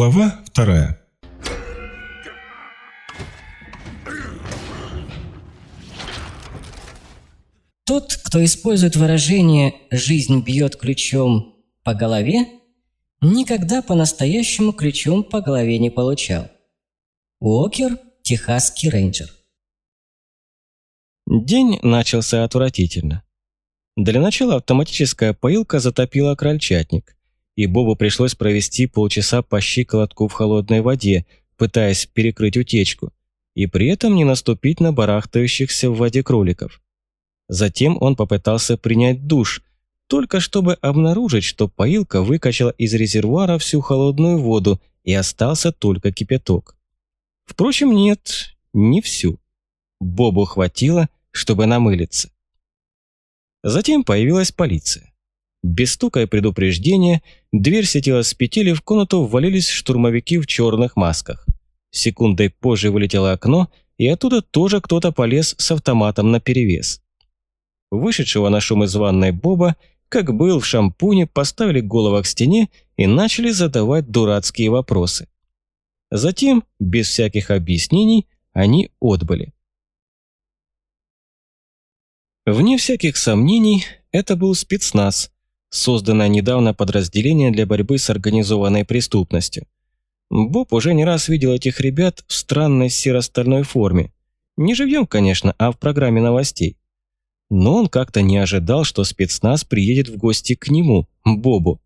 Глава вторая. Тот, кто использует выражение «жизнь бьет ключом по голове», никогда по-настоящему ключом по голове не получал. Уокер, техасский рейнджер. День начался отвратительно. Для начала автоматическая поилка затопила крольчатник, и Бобу пришлось провести полчаса по щиколотку в холодной воде, пытаясь перекрыть утечку, и при этом не наступить на барахтающихся в воде кроликов. Затем он попытался принять душ, только чтобы обнаружить, что поилка выкачала из резервуара всю холодную воду и остался только кипяток. Впрочем, нет, не всю. Бобу хватило, чтобы намылиться. Затем появилась полиция. Без стука и предупреждения дверь сетила с петель, в комнату ввалились штурмовики в черных масках. Секундой позже вылетело окно, и оттуда тоже кто-то полез с автоматом наперевес. Вышедшего на шум из ванной Боба, как был в шампуне, поставили голову к стене и начали задавать дурацкие вопросы. Затем, без всяких объяснений, они отбыли. Вне всяких сомнений, это был спецназ, созданное недавно подразделение для борьбы с организованной преступностью. Боб уже не раз видел этих ребят в странной серо-стальной форме. Не живьем, конечно, а в программе новостей. Но он как-то не ожидал, что спецназ приедет в гости к нему, Бобу.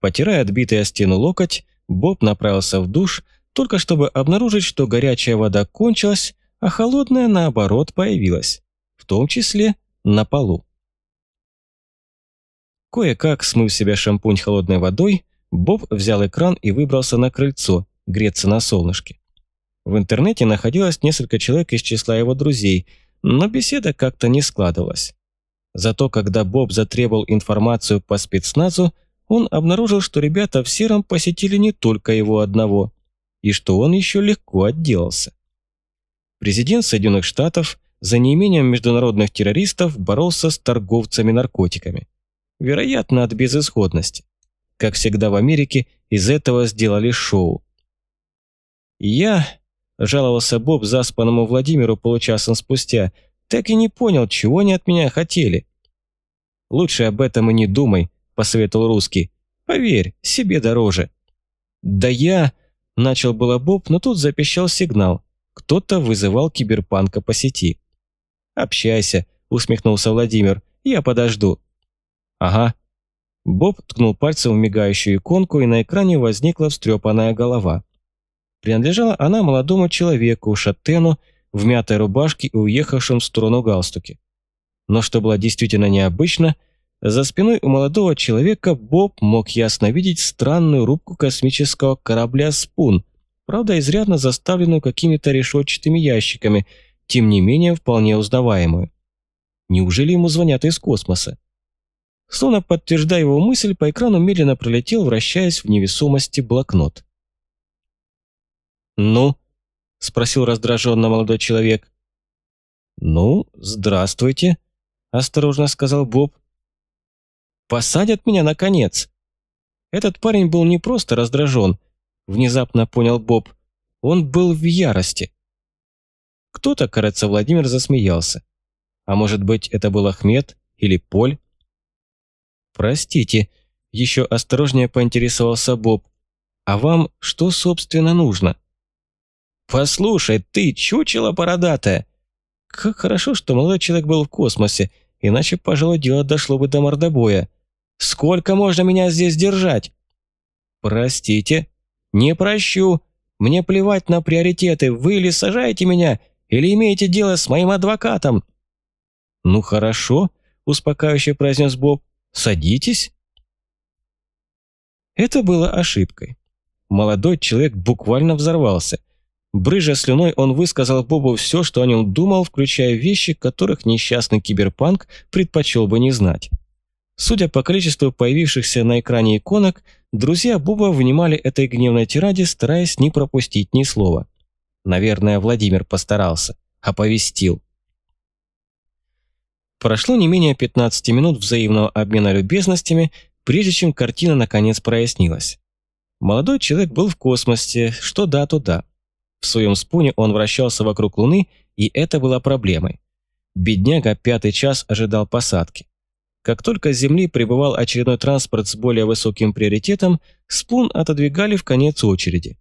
Потирая отбитый о стену локоть, Боб направился в душ, только чтобы обнаружить, что горячая вода кончилась, а холодная, наоборот, появилась, в том числе на полу. Кое-как, смыв себя шампунь холодной водой, Боб взял экран и выбрался на крыльцо, греться на солнышке. В интернете находилось несколько человек из числа его друзей, но беседа как-то не складывалась. Зато когда Боб затребовал информацию по спецназу, он обнаружил, что ребята в сером посетили не только его одного, и что он еще легко отделался. Президент Соединенных Штатов за неимением международных террористов боролся с торговцами наркотиками. Вероятно, от безысходности. Как всегда в Америке, из этого сделали шоу. «Я», – жаловался Боб заспанному Владимиру получасом спустя, – «так и не понял, чего они от меня хотели». «Лучше об этом и не думай», – посоветовал русский. «Поверь, себе дороже». «Да я...» – начал было Боб, но тут запищал сигнал. Кто-то вызывал киберпанка по сети. «Общайся», – усмехнулся Владимир. «Я подожду». «Ага». Боб ткнул пальцем в мигающую иконку, и на экране возникла встрепанная голова. Принадлежала она молодому человеку, шатену, в мятой рубашке и уехавшем в сторону галстуке. Но что было действительно необычно, за спиной у молодого человека Боб мог ясно видеть странную рубку космического корабля «Спун», правда изрядно заставленную какими-то решетчатыми ящиками, тем не менее вполне узнаваемую. Неужели ему звонят из космоса? Словно подтверждая его мысль, по экрану медленно пролетел, вращаясь в невесомости блокнот. «Ну?» – спросил раздраженно молодой человек. «Ну, здравствуйте», – осторожно сказал Боб. «Посадят меня, наконец!» Этот парень был не просто раздражен, внезапно понял Боб. Он был в ярости. Кто-то, кажется, Владимир засмеялся. А может быть, это был Ахмед или Поль? «Простите», – еще осторожнее поинтересовался Боб. «А вам что, собственно, нужно?» «Послушай, ты чучело бородатая!» Как хорошо, что молодой человек был в космосе, иначе, пожалуй, дело дошло бы до мордобоя. «Сколько можно меня здесь держать?» «Простите?» «Не прощу. Мне плевать на приоритеты. Вы или сажаете меня, или имеете дело с моим адвокатом?» «Ну хорошо», – успокаивающе произнес Боб. Садитесь». Это было ошибкой. Молодой человек буквально взорвался. Брыжа слюной, он высказал Бобу все, что о нем думал, включая вещи, которых несчастный киберпанк предпочел бы не знать. Судя по количеству появившихся на экране иконок, друзья Боба внимали этой гневной тираде, стараясь не пропустить ни слова. Наверное, Владимир постарался, оповестил. Прошло не менее 15 минут взаимного обмена любезностями, прежде чем картина наконец прояснилась. Молодой человек был в космосе, что да, то да. В своем спуне он вращался вокруг Луны, и это было проблемой. Бедняга пятый час ожидал посадки. Как только с Земли прибывал очередной транспорт с более высоким приоритетом, спун отодвигали в конец очереди.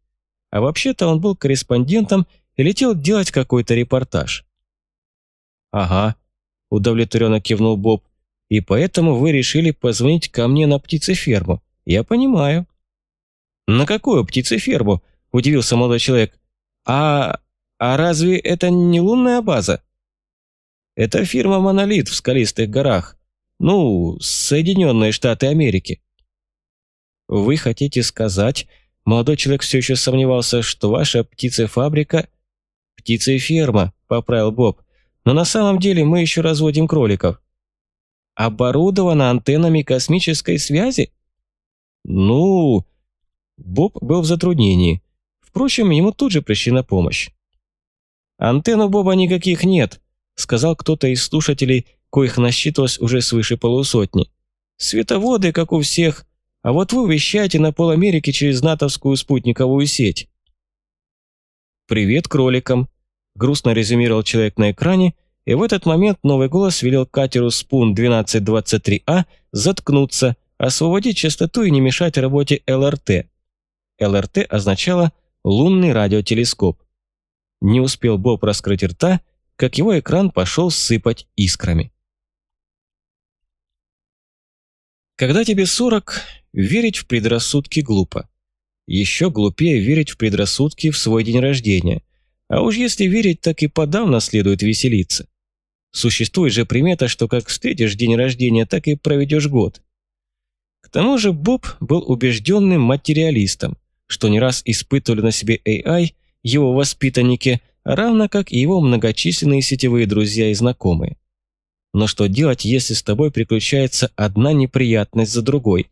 А вообще-то он был корреспондентом и летел делать какой-то репортаж. «Ага», – удовлетворенно кивнул Боб, – «и поэтому вы решили позвонить ко мне на птицеферму. Я понимаю». «На какую птицеферму?» – удивился молодой человек. «А... а разве это не лунная база?» «Это фирма «Монолит» в скалистых горах. Ну, Соединенные Штаты Америки». «Вы хотите сказать...» Молодой человек все еще сомневался, что ваша птицефабрика... «Птицеферма», — поправил Боб. «Но на самом деле мы еще разводим кроликов». «Оборудована антеннами космической связи?» «Ну...» Боб был в затруднении. Впрочем, ему тут же пришли помощь. «Антенн у Боба никаких нет», — сказал кто-то из слушателей, коих насчитывалось уже свыше полусотни. «Световоды, как у всех, а вот вы вещаете на пол Америки через натовскую спутниковую сеть». «Привет кроликам», — грустно резюмировал человек на экране, и в этот момент новый голос велел катеру Спун 1223А заткнуться, освободить частоту и не мешать работе ЛРТ. ЛРТ означало «лунный радиотелескоп». Не успел Боб раскрыть рта, как его экран пошел сыпать искрами. Когда тебе 40, верить в предрассудки глупо. Еще глупее верить в предрассудки в свой день рождения. А уж если верить, так и подавно следует веселиться. Существует же примета, что как встретишь день рождения, так и проведешь год. К тому же Боб был убежденным материалистом что не раз испытывали на себе AI его воспитанники, равно как и его многочисленные сетевые друзья и знакомые. Но что делать, если с тобой приключается одна неприятность за другой?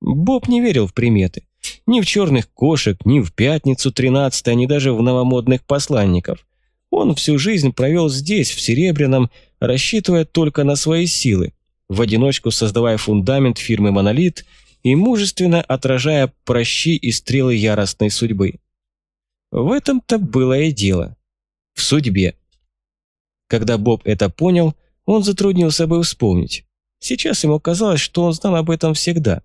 Боб не верил в приметы. Ни в черных кошек, ни в пятницу 13 ни даже в новомодных посланников. Он всю жизнь провел здесь, в Серебряном, рассчитывая только на свои силы, в одиночку создавая фундамент фирмы «Монолит» и мужественно отражая прощи и стрелы яростной судьбы. В этом-то было и дело. В судьбе. Когда Боб это понял, он затруднился бы вспомнить. Сейчас ему казалось, что он знал об этом всегда.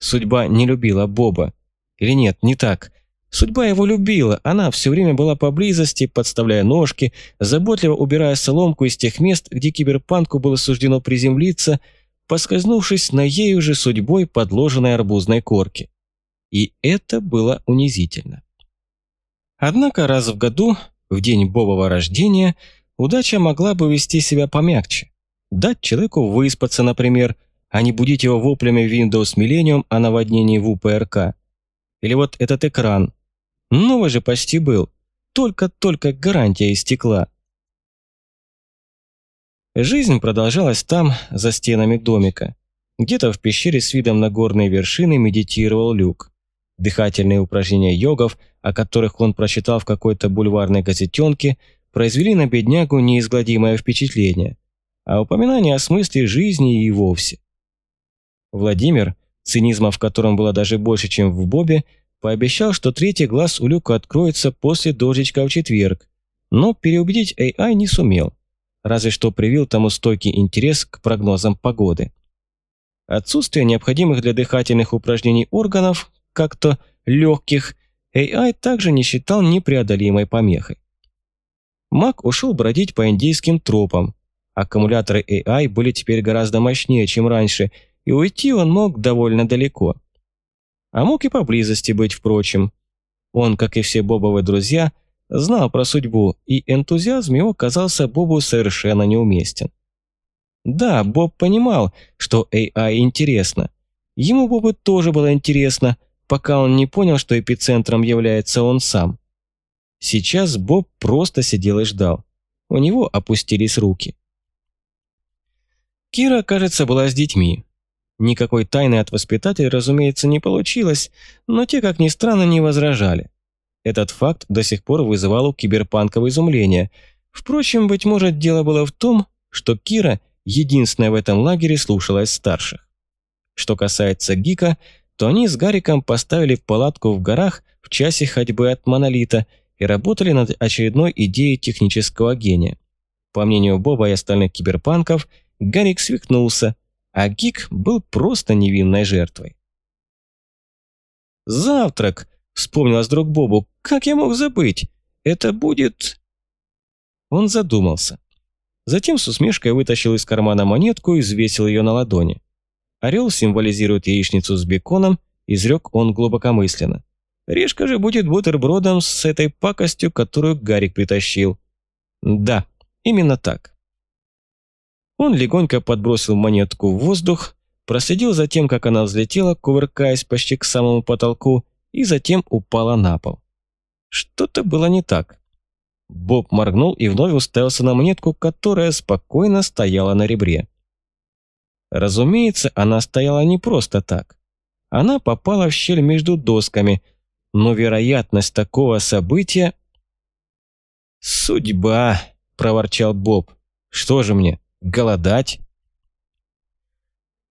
Судьба не любила Боба. Или нет, не так. Судьба его любила, она все время была поблизости, подставляя ножки, заботливо убирая соломку из тех мест, где киберпанку было суждено приземлиться – поскользнувшись на ею же судьбой подложенной арбузной корки. И это было унизительно. Однако раз в году, в день Бобова рождения, удача могла бы вести себя помягче. Дать человеку выспаться, например, а не будить его воплями Windows Millennium о наводнении в УПРК. Или вот этот экран. Новый же почти был. Только-только гарантия истекла. Жизнь продолжалась там, за стенами домика. Где-то в пещере с видом на горные вершины медитировал Люк. Дыхательные упражнения йогов, о которых он прочитал в какой-то бульварной газетенке, произвели на беднягу неизгладимое впечатление, а упоминание о смысле жизни и вовсе. Владимир, цинизма в котором было даже больше, чем в Бобе, пообещал, что третий глаз у Люка откроется после дождичка в четверг, но переубедить AI не сумел разве что привил тому стойкий интерес к прогнозам погоды. Отсутствие необходимых для дыхательных упражнений органов, как-то легких, AI также не считал непреодолимой помехой. Мак ушел бродить по индийским тропам. Аккумуляторы AI были теперь гораздо мощнее, чем раньше, и уйти он мог довольно далеко. А мог и поблизости быть, впрочем. Он, как и все Бобовы друзья, знал про судьбу, и энтузиазм его казался Бобу совершенно неуместен. Да, Боб понимал, что AI интересно. Ему Бобу тоже было интересно, пока он не понял, что эпицентром является он сам. Сейчас Боб просто сидел и ждал. У него опустились руки. Кира, кажется, была с детьми. Никакой тайны от воспитателей, разумеется, не получилось, но те, как ни странно, не возражали. Этот факт до сих пор вызывал у киберпанков изумление. Впрочем, быть может, дело было в том, что Кира, единственная в этом лагере, слушалась старших. Что касается Гика, то они с Гариком поставили палатку в горах в часе ходьбы от Монолита и работали над очередной идеей технического гения. По мнению Боба и остальных киберпанков, Гарик свихнулся, а Гик был просто невинной жертвой. «Завтрак!» – вспомнилось вдруг Бобу. «Как я мог забыть? Это будет...» Он задумался. Затем с усмешкой вытащил из кармана монетку и взвесил ее на ладони. Орел символизирует яичницу с беконом, изрек он глубокомысленно. Решка же будет бутербродом с этой пакостью, которую Гарик притащил. Да, именно так. Он легонько подбросил монетку в воздух, проследил за тем, как она взлетела, кувыркаясь почти к самому потолку, и затем упала на пол. Что-то было не так. Боб моргнул и вновь уставился на монетку, которая спокойно стояла на ребре. Разумеется, она стояла не просто так. Она попала в щель между досками, но вероятность такого события... «Судьба!» – проворчал Боб. «Что же мне, голодать?»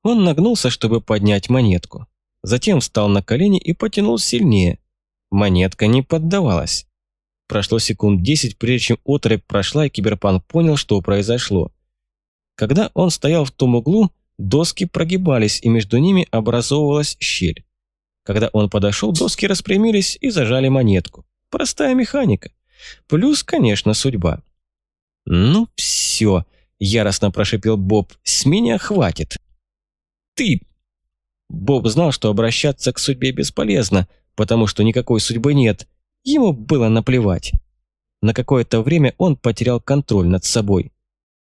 Он нагнулся, чтобы поднять монетку. Затем встал на колени и потянул сильнее. Монетка не поддавалась. Прошло секунд десять, прежде чем отрыв прошла, и киберпанк понял, что произошло. Когда он стоял в том углу, доски прогибались, и между ними образовывалась щель. Когда он подошел, доски распрямились и зажали монетку. Простая механика. Плюс, конечно, судьба. «Ну все», – яростно прошипел Боб, – «с меня хватит». «Ты...» Боб знал, что обращаться к судьбе бесполезно, потому что никакой судьбы нет. Ему было наплевать. На какое-то время он потерял контроль над собой.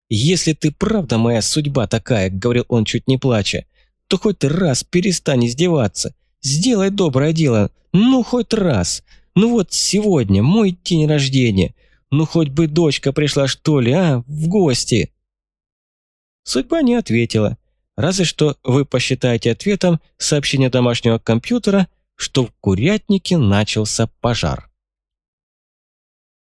«Если ты правда моя судьба такая», — говорил он чуть не плача, «то хоть раз перестань издеваться. Сделай доброе дело, ну хоть раз. Ну вот сегодня мой день рождения. Ну хоть бы дочка пришла что ли, а, в гости». Судьба не ответила. Разве что вы посчитаете ответом сообщение домашнего компьютера, что в курятнике начался пожар.